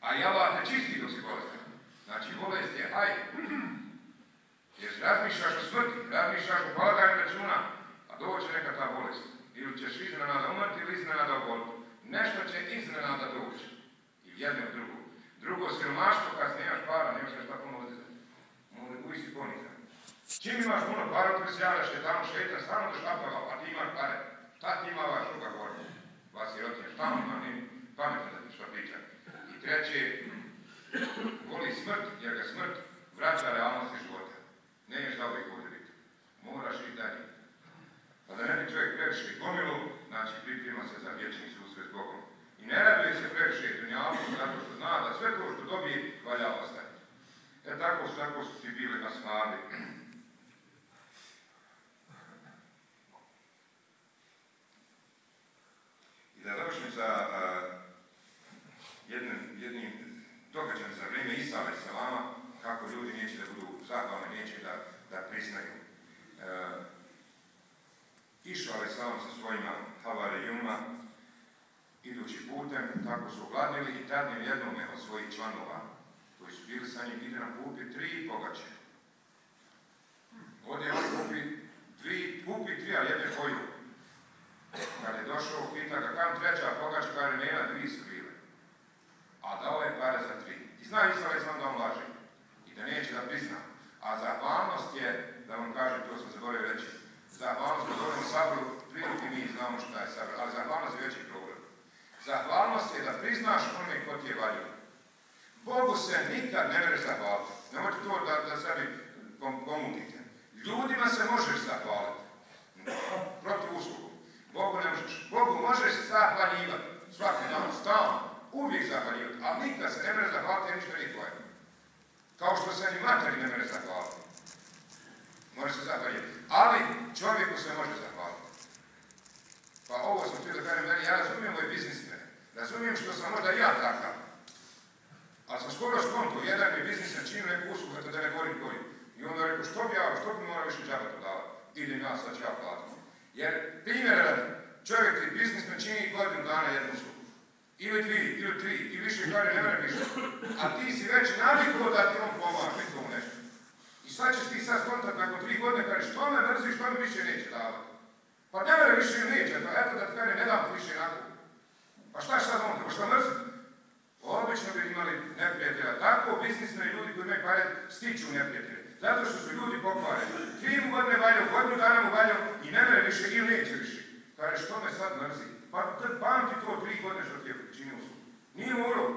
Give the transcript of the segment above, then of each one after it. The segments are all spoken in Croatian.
A ja Allah te čisti dok si bolestan. Znači, bolest je aj. Jer razmišljaš o smrti, razmišljaš o računa, a doće neka ta bolest. Ili ćeš iznenada umrti ili iznenada oboliti. Nešto će iznenada doći. I jedno drugo. Drugo, siromaštvo kad nemaš para, nemaš šta puno odizati. Može uvisti ponizan. Čim imaš puno para, ti se javljaš je tamo šetan, stvarno da štapava, a ti imaš pare. Šta ti ima ova šuka gore? Vas sirotinja, šta on ima, nije pametno da ti što priča. I treće, voli smrt, jer ga smrt vraća realnosti života. Ne ješ da uvijek bude biti. Moraš i dalje. Pa da ne bi čovjek previše gomilu, znači priprema se za vječni susret s Bogom. I ne raduje se dunjavu, zato što zna da sve to što dobije valja ostaviti. E tako su, tako su ti bili na snabi. I da završim sa a, jednim, jednim događajem za vrijeme Isa alaih salama, kako ljudi neće da budu zahvalni, neće da, da priznaju. Putem, tako su ogladili i tad je jednome od svojih članova, koji su bili sa njim, ide na kupi tri pogače. Ovdje on kupi, dvi, kupi tri, a jedne koju. Kad je došao, pita ga kam treća pogača, kaže nema, dvi su bile. A dao je pare za tri. I zna Isra sam da on laže. I da neće da prizna. A zahvalnost je, da vam kažem, to sam zaboravio reći, zahvalnost, kad govorimo saboru, prilike mi znamo šta je sabor, ali zahvalnost je veći problem. Zahvalnost je da priznaš onome ko ti je valio. Bogu se nikad ne mere zahvaliti. Nemojte to da, da sebi pomutite. Ljudima se možeš zahvaliti. Protiv uslugu. Bogu ne možeš. Bogu možeš zahvaljivati. Svaki dan, stalno. Uvijek zahvaljivati. Ali nikad se ne mere zahvaliti ništa nije tvoje. Kao što se ni materi ne mere zahvaliti. Može se zahvaljivati. Ali čovjeku se može zahvaliti. Pa ovo sam htio da kažem, ja razumijem ovaj biznismen. Razumijem što sam možda ja takav. Ali sam skoro skonto, jedan je biznismen činio neku uslugu, da ne govorim koji. I onda rekao, što bi ja, što bi morao više džaba to davati? Idem ja, sad ću ja platiti. Jer, primjer radi, čovjek ti biznismen čini godinu dana jednu uslugu. Ili dvi, ili tri, i više kaže ne mene više. A ti si već navikao da ti on pomaže to nešto. I sad ćeš ti sad skontat nakon tri godine, kažeš, što me mrzi, što mi više neće davati. Pa ne mene više neće, to eto da ti kaže, ne dam više nakon. Pa šta sad onda, pa šta mrzi? Obično bi imali neprijatelja. Tako biznisne ljudi koji imaju pare stiču neprijatelje. Zato što su ljudi pokvareni. Tri mu godine valjao, godinu dana mu valjao i ne više ili neće više. Kaže, što me sad mrzi? Pa pamti to tri godine što ti je činio. Nije morao.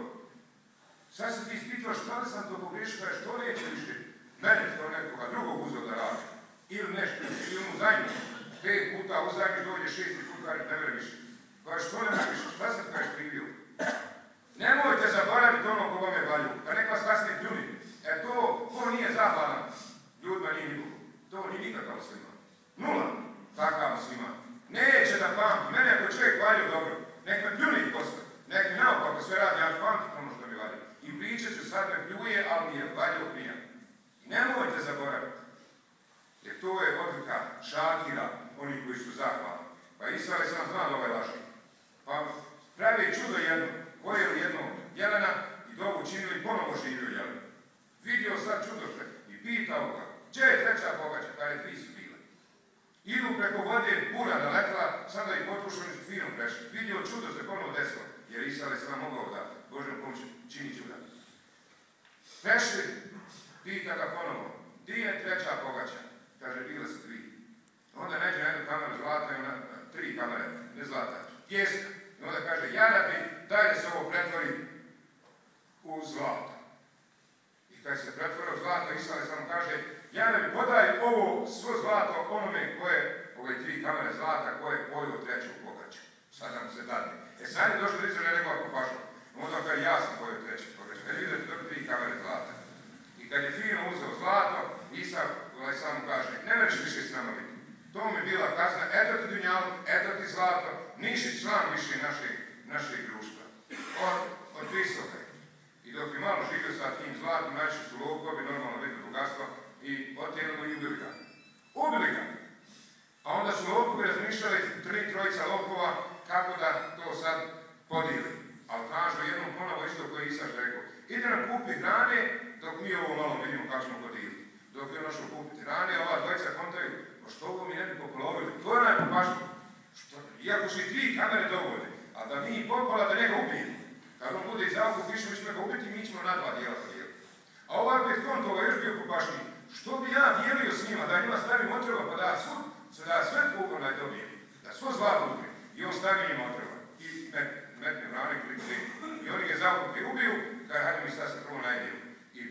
Sad se ti ispitao šta sam to pogriješio, kaže, što neće više? Mene to nekoga drugog uzeo da radi. Ili nešto, ili mu zajmi. Pet puta uzajmi dođe šesti put, kaže, ne mere više. Kaže, što ne mere više? Šta sam kaže pribio? Nemojte zaboraviti ono ko vam je valju, da nek vas kasnije pljuni. E to, ko nije zahvalan, ljudima nije niko. To nije nikakav muslima. Nula. Takav muslima. Neće da pamti. Mene ako čovjek valju dobro, nek me pljuni posle. Nek mi naopako sve radi, ja ću pamtiti ono što mi valju. I pričat ću pljuje, ali je valju prija. Nemojte zaboraviti. Jer to je odlika šakira, oni koji su zahvalni. Pa Isra je sam znao da ovaj laži. Pa pravi čudo jedno pojeli jednog jelena i dobu činili, ponovo živio jelen. Vidio sad čudo sve i pitao ga, gdje je treća pogača, kada je tri su bile. Idu preko vode, bura naletla, sada ih potpušali su fino prešli. Vidio čudo se ponovo desilo, jer Isra je sam mogao da Božem pomoći Prešli, pita ga ponovo, gdje je treća pogača? Kaže, bile su tri. Onda neđe jednu kameru zlata i ona, tri kamere, ne zlata, pjeska. I onda kaže, ja da daj da se ovo pretvori u zlato. I kad se pretvori u zlato, Isra samo kaže, ja da bi podaj ovo svo zlato onome koje, ove tri kamere zlata, koje je treću pogaču. Sad nam se dadne. E sad je došlo do Izraela nego ako pašu. Onda kaže, ja sam pojio treću pogaču. Kad vidite to tri kamere zlata. Kad je fino uzeo zlato, Isa ovaj samo kaže, ne vreš više s nama biti. To mi je bila kazna, eto ti dunjalu, eto ti zlato, niši član više našeg, našeg društva. Od, od. I dok je malo živio sa tim zlatom, naši su lopovi, normalno vidio bogatstvo, i otjeli mu i ubili ga. Ubili ga. A onda su lopovi razmišljali, tri trojica lopova, kako da to sad podijeli. Ali kažu jednom ponovo isto koji Isaš rekao, ide nam kupi hrane, dok mi ovo malo vidimo kako podijeti. Dok je našo kupiti hrane, ova dvojica kontaju, pa što ovo mi ne bi popolovili? To je najpopašnije. Iako su i tri kamere dovoljne, a da mi popola da njega ubijemo. Kad on bude iz auku pišu, mi ćemo ga ubiti, mi ćemo na dva dijela podijeliti. A ovaj pet kontova još bio popašniji. Što bi ja dijelio s njima, da njima stavim otrova, pa da svu, da sve kuponaj dobijem, da svo zlato uzmem. I on stavi njima otrova. I met, metne vrane koliko I oni ga zavuku i ubiju, kada hajde mi sad se prvo najdiju. I,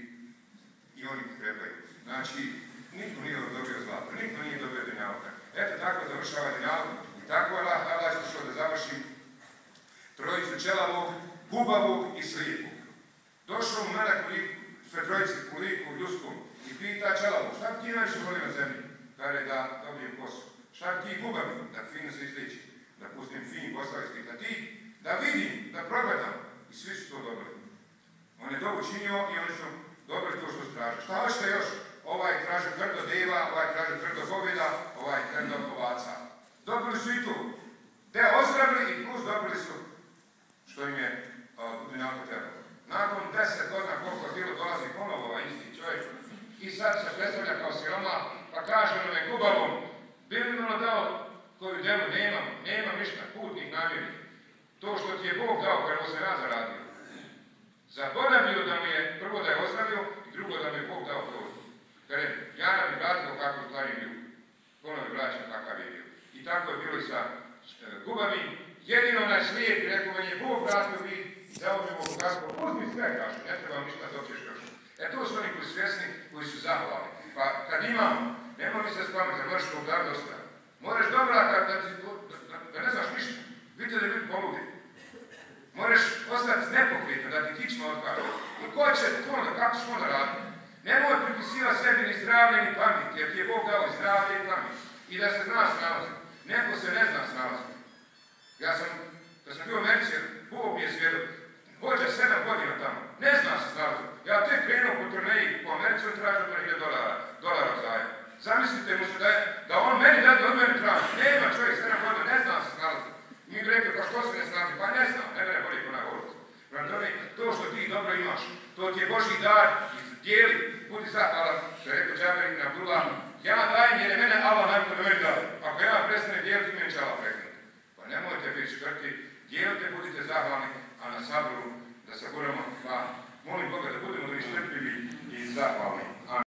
I oni trebaju. Znači, niko nije dobio zlato, niko nije dobio dinjavka. Eto tako završava dinjavka. I tako je Allah, Allah što da završi trojicu čelavog, gubavog i slijepog. Došao mu melek sve trojici u liku ljudskom i pita čelavu, šta ti najviše voli na zemlji? Kaže da dobijem kosu. Šta ti gubavi? Da fino se izliči. Da pustim fin posao ispita ti. Da vidim, da progledam. I svi su to dobili. On je to učinio i oni su dobili to što su tražili. Šta hoćete još? Ovaj traže tvrdo deva, ovaj traže tvrdo pobjeda, ovaj tvrdo ovaca. Dobili su i to. Te ozdravili i plus dobili su što im je dinako trebalo. Nakon deset godina koliko je bilo dolazi ponovo ovaj isti čovjek i sad se predstavlja kao siroma pa kaže onome gubavom bi li ono dao koju delu nemam, nemam ništa, putnih namjernih. To što ti je Bog dao, kada se ja zaradio. Zaboravio da mu je prvo da je ozdravio i drugo da mu je Bog dao to. Kada je Jana bi vratio kako je bio. Ponovo vraća kakav je bio. I tako je bilo i sa e, gubavim. Jedino onaj slijep, rekao meni je Bog vratio vid, dao mi Bog kako, uzmi sve, kaže, ne treba ništa dobiješ još. E to su oni koji svjesni, koji su zahvalni. Pa kad imam, nema mi se spamati, moraš to dar dosta. Moraš dobra kad da, da, da ne znaš ništa. Vidite da ljudi poludi. Moraš ostati nepokritan, da ti kičma odkaže. I ko će to onda, kako ćeš onda raditi? Nemoj pripisivati sebi ni zdravlje ni pamet, jer ti je Bog dao i zdravlje i pamet. I da se zna snalaziti. Neko se ne zna snalaziti. Ja sam, kad sam bio Americi, Bog je svjedok, vođa sedam godina tamo, ne zna se snalaziti. Ja tek krenuo po turneji po Americi, on traži od 1000 dolara, dolara zajem. Zamislite mu se da, je, da on meni da od mene traži. Nema čovjek sedam godina, ne zna se snalaziti. Mi bi rekli, pa što se ne snalazi? Pa ne znam, ne mene boli ko na govorcu. Prema tome, to što ti dobro imaš, to ti Boži dar, dijeli, budi zahvalan, što je rekao Džaber ibn Abdullah, ja dajem jer je mene Allah najbolje meni dao. Ako ja prestane dijeliti, meni će Allah preknuti. Pa nemojte biti škrti, dijelite, budite zahvalni, a na saboru da se budemo, pa molim Boga da budemo da istrpljivi i zahvalni.